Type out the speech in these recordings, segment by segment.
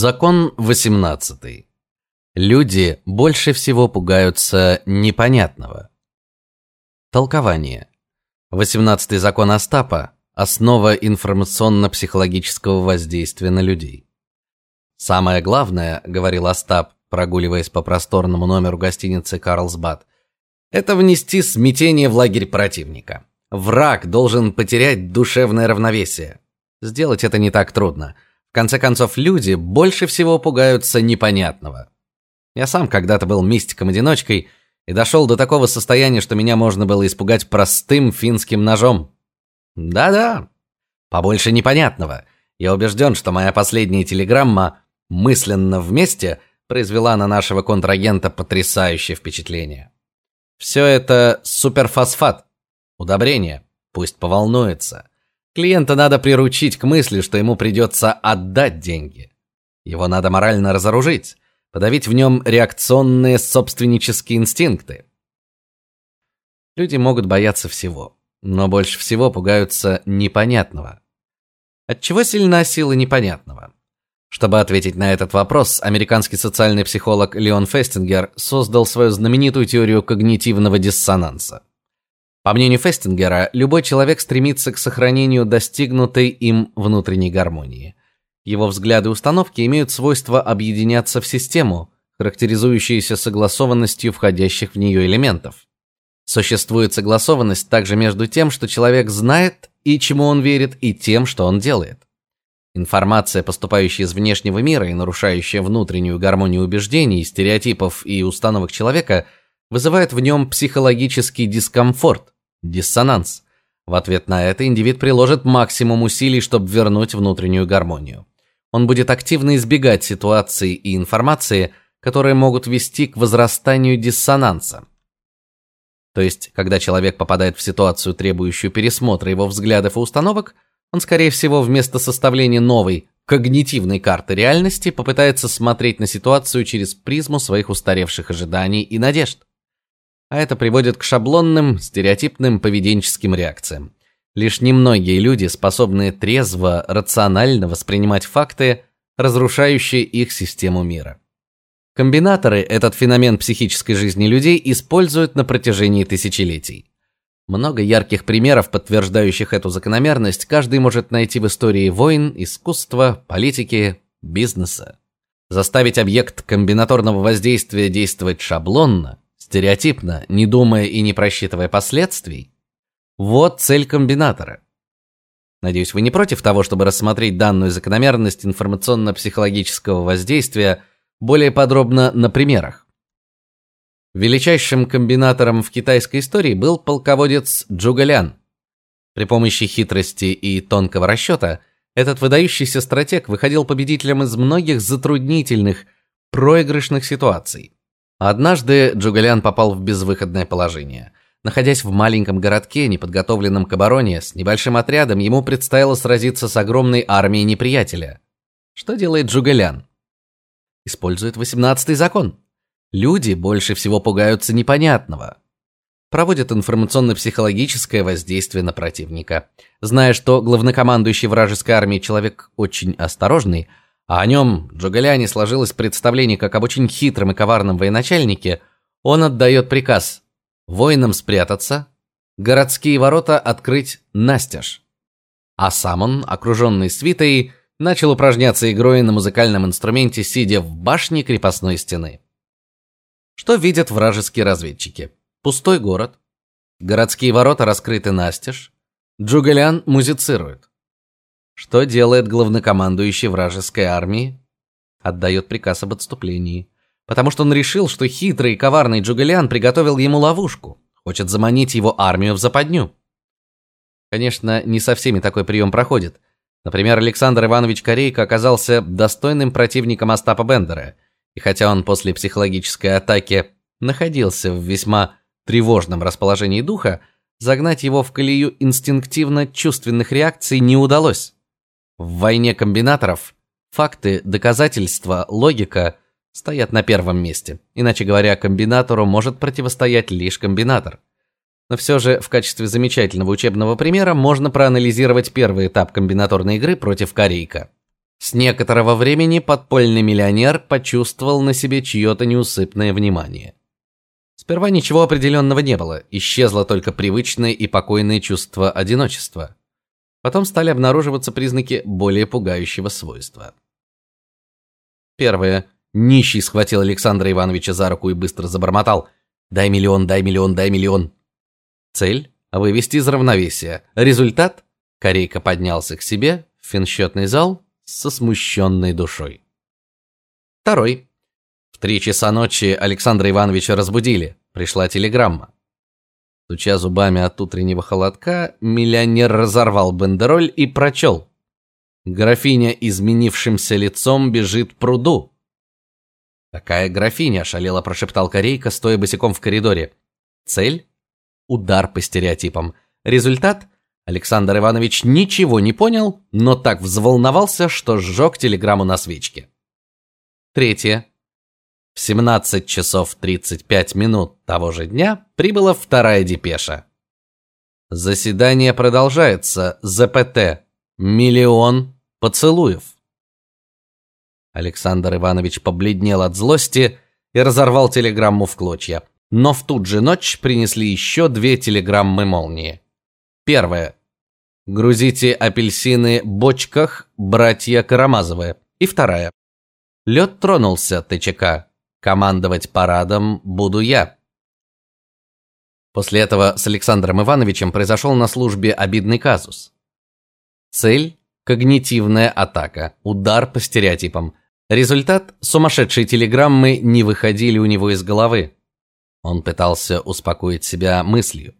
Закон 18. Люди больше всего пугаются непонятного. Толкование. 18 закон Остапа основа информационно-психологического воздействия на людей. Самое главное, говорил Остап, прогуливаясь по просторному номеру гостиницы Карлсбад, это внести смятение в лагерь противника. Враг должен потерять душевное равновесие. Сделать это не так трудно. Конце концов, люди больше всего пугаются непонятного. Я сам когда-то был мистиком-одиночкой и дошел до такого состояния, что меня можно было испугать простым финским ножом. Да-да. Побольше непонятного. Я убежден, что моя последняя телеграмма мысленно вместе произвела на нашего контрагента потрясающее впечатление. Все это суперфосфат, удобрение, пусть поволнуется. Клиента надо приручить к мысли, что ему придется отдать деньги. Его надо морально разоружить, подавить в нем реакционные собственнические инстинкты. Люди могут бояться всего, но больше всего пугаются непонятного. От чего сильна сила непонятного? Чтобы ответить на этот вопрос, американский социальный психолог Леон Фестингер создал свою знаменитую теорию когнитивного диссонанса. По мнению Фестингера, любой человек стремится к сохранению достигнутой им внутренней гармонии. Его взгляды и установки имеют свойство объединяться в систему, характеризующуюся согласованностью входящих в нее элементов. Существует согласованность также между тем, что человек знает и чему он верит, и тем, что он делает. Информация, поступающая из внешнего мира и нарушающая внутреннюю гармонию убеждений, стереотипов и установок человека, вызывает в нем психологический дискомфорт, диссонанс. В ответ на это индивид приложит максимум усилий, чтобы вернуть внутреннюю гармонию. Он будет активно избегать ситуаций и информации, которые могут вести к возрастанию диссонанса. То есть, когда человек попадает в ситуацию, требующую пересмотра его взглядов и установок, он скорее всего вместо составления новой когнитивной карты реальности попытается смотреть на ситуацию через призму своих устаревших ожиданий и надежд а это приводит к шаблонным, стереотипным поведенческим реакциям. Лишь немногие люди способны трезво, рационально воспринимать факты, разрушающие их систему мира. Комбинаторы этот феномен психической жизни людей используют на протяжении тысячелетий. Много ярких примеров, подтверждающих эту закономерность, каждый может найти в истории войн, искусства, политики, бизнеса. Заставить объект комбинаторного воздействия действовать шаблонно стереотипно, не думая и не просчитывая последствий. Вот цель комбинатора. Надеюсь, вы не против того, чтобы рассмотреть данную закономерность информационно-психологического воздействия более подробно на примерах. Величайшим комбинатором в китайской истории был полководец Джугалян. При помощи хитрости и тонкого расчета этот выдающийся стратег выходил победителем из многих затруднительных, проигрышных ситуаций. Однажды Джугалян попал в безвыходное положение. Находясь в маленьком городке, неподготовленном к обороне, с небольшим отрядом ему предстояло сразиться с огромной армией неприятеля. Что делает Джугалян? Использует восемнадцатый закон. Люди больше всего пугаются непонятного. Проводит информационно-психологическое воздействие на противника. Зная, что главнокомандующий вражеской армии человек очень осторожный, а о нем Джугаляне сложилось представление как об очень хитром и коварном военачальнике, он отдает приказ воинам спрятаться, городские ворота открыть настежь. А сам он, окруженный свитой, начал упражняться игрой на музыкальном инструменте, сидя в башне крепостной стены. Что видят вражеские разведчики? Пустой город, городские ворота раскрыты настежь, Джугалян музицирует. Что делает главнокомандующий вражеской армии? Отдает приказ об отступлении, потому что он решил, что хитрый и коварный Джугалян приготовил ему ловушку, хочет заманить его армию в западню. Конечно, не со всеми такой прием проходит. Например, Александр Иванович Корейко оказался достойным противником Остапа Бендера, и хотя он после психологической атаки находился в весьма тревожном расположении духа, загнать его в колею инстинктивно чувственных реакций не удалось. В войне комбинаторов факты, доказательства, логика стоят на первом месте. Иначе говоря, комбинатору может противостоять лишь комбинатор. Но все же в качестве замечательного учебного примера можно проанализировать первый этап комбинаторной игры против Корейка. С некоторого времени подпольный миллионер почувствовал на себе чье-то неусыпное внимание. Сперва ничего определенного не было, исчезло только привычное и покойное чувство одиночества. Потом стали обнаруживаться признаки более пугающего свойства. Первое. Нищий схватил Александра Ивановича за руку и быстро забормотал: "Дай миллион, дай миллион, дай миллион". Цель вывести из равновесия. Результат Корейка поднялся к себе в финсчетный зал со смущенной душой. Второй. В три часа ночи Александра Ивановича разбудили. Пришла телеграмма. Стуча зубами от утреннего холодка, миллионер разорвал бандероль и прочел. Графиня изменившимся лицом бежит пруду. Какая графиня, шалело прошептал Корейка, стоя босиком в коридоре. Цель удар по стереотипам. Результат Александр Иванович ничего не понял, но так взволновался, что сжег телеграмму на свечке. Третье. В 17 часов 35 минут того же дня прибыла вторая депеша. Заседание продолжается. ЗПТ. Миллион поцелуев. Александр Иванович побледнел от злости и разорвал телеграмму в клочья. Но в ту же ночь принесли еще две телеграммы молнии. Первая. Грузите апельсины бочках, братья Карамазовы. И вторая. Лед тронулся, ТЧК. Командовать парадом буду я. После этого с Александром Ивановичем произошел на службе обидный казус. Цель когнитивная атака, удар по стереотипам. Результат сумасшедшие телеграммы не выходили у него из головы. Он пытался успокоить себя мыслью.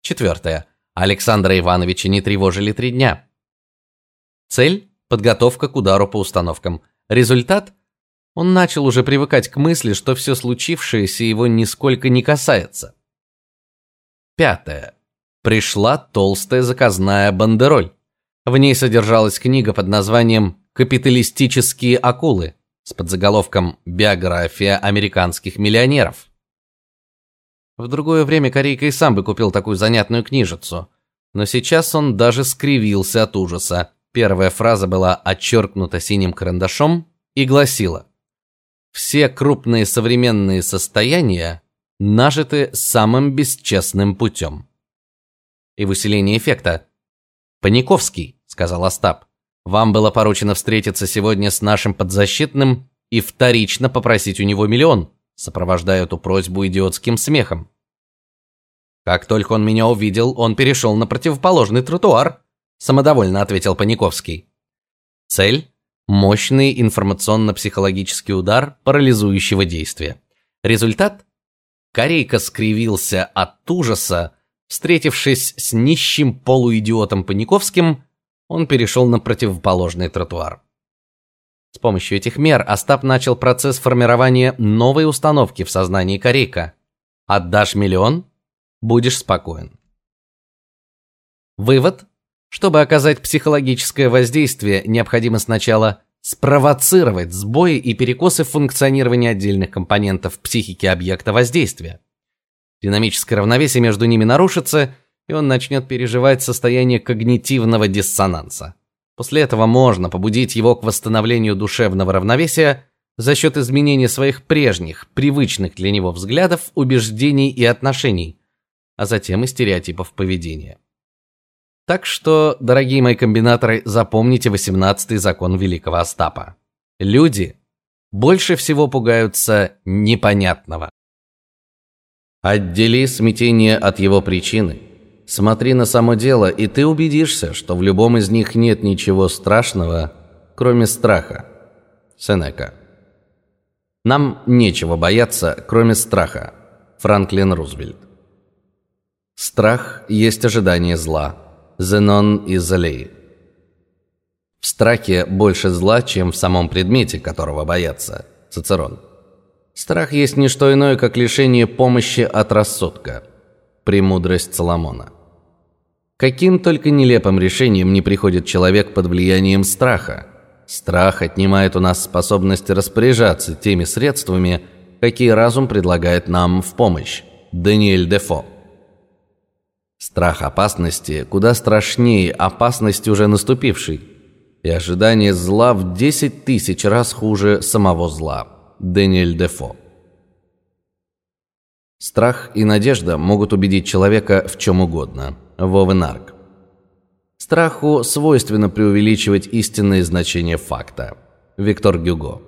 Четвертое. Александра Ивановича не тревожили три дня. Цель подготовка к удару по установкам. Результат он начал уже привыкать к мысли, что все случившееся его нисколько не касается. Пятое. Пришла толстая заказная бандероль. В ней содержалась книга под названием Капиталистические акулы с подзаголовком Биография американских миллионеров. В другое время Корейка и сам бы купил такую занятную книжицу, но сейчас он даже скривился от ужаса. Первая фраза была отчеркнута синим карандашом и гласила: Все крупные современные состояния нажиты самым бесчестным путем. И в усилении эффекта Паниковский, сказал Остап. Вам было поручено встретиться сегодня с нашим подзащитным и вторично попросить у него миллион сопровождая эту просьбу идиотским смехом. Как только он меня увидел, он перешел на противоположный тротуар, самодовольно ответил Паниковский. Цель мощный информационно-психологический удар парализующего действия. Результат Корейка скривился от ужаса, встретившись с нищим полуидиотом Паниковским, он перешел на противоположный тротуар. С помощью этих мер Остап начал процесс формирования новой установки в сознании Корейка. Отдашь миллион будешь спокоен. Вывод: чтобы оказать психологическое воздействие, необходимо сначала спровоцировать сбои и перекосы в функционировании отдельных компонентов психики объекта воздействия. Динамическое равновесие между ними нарушится, и он начнет переживать состояние когнитивного диссонанса. После этого можно побудить его к восстановлению душевного равновесия за счет изменения своих прежних, привычных для него взглядов, убеждений и отношений, а затем и стереотипов поведения. Так что, дорогие мои комбинаторы, запомните 18-й закон великого Остапа. Люди больше всего пугаются непонятного. Отдели смятение от его причины. Смотри на само дело, и ты убедишься, что в любом из них нет ничего страшного, кроме страха. Сенека. Нам нечего бояться, кроме страха. Франклин Рузвельт. Страх есть ожидание зла. Зенон из Аллеи. В страхе больше зла, чем в самом предмете, которого боятся. Цицерон. Страх есть не что иное, как лишение помощи от рассудка. Премудрость Соломона. Каким только нелепым решением не приходит человек под влиянием страха. Страх отнимает у нас способность распоряжаться теми средствами, какие разум предлагает нам в помощь. Даниэль Дефо. Страх опасности куда страшнее опасности уже наступившей. и ожидание зла в десять тысяч раз хуже самого зла. Дэниэль Дефо. Страх и надежда могут убедить человека в чем угодно. Вовенарк. Страху свойственно преувеличивать истинное значение факта. Виктор Гюго.